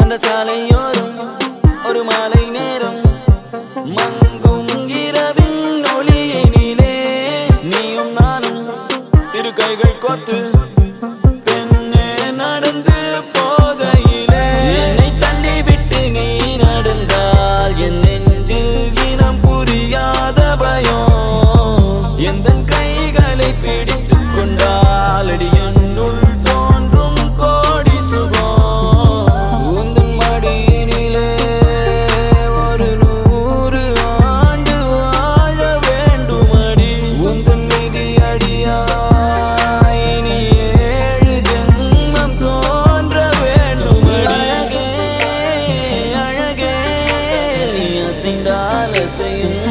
அந்த சாலையோரம் ஒரு மாலை நேரம். மங்கும் இரவின் ஒளியினிலே நீயும் நானும் இரு கைகள் கோர்த்து நாளடி என்னுள் தோன்றும் கோடி சுகம். உந்தன் மடியினிலே ஒரு நூறு ஆண்டு வாழ வேண்டும் அடி உந்தன் மீதி அடியாய் நீ ஏழு ஜென்மம் தோன்ற வேண்டும் அழகே அழகே அசைந்தால் அசையும்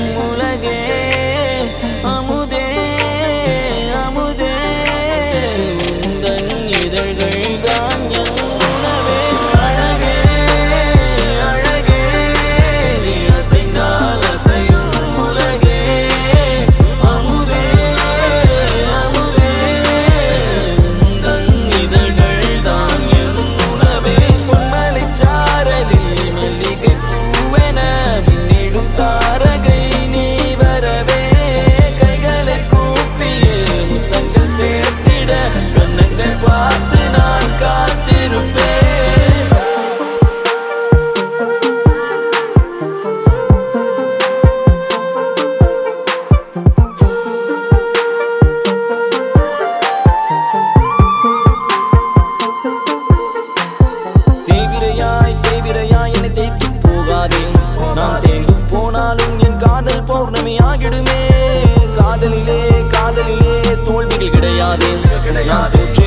நான் தேங்கும் போனாலும் என் காதல் பௌர்ணமி ஆகிடுமே. காதலிலே காதலிலே தோல்விகள் கிடையாது. கிடையாது.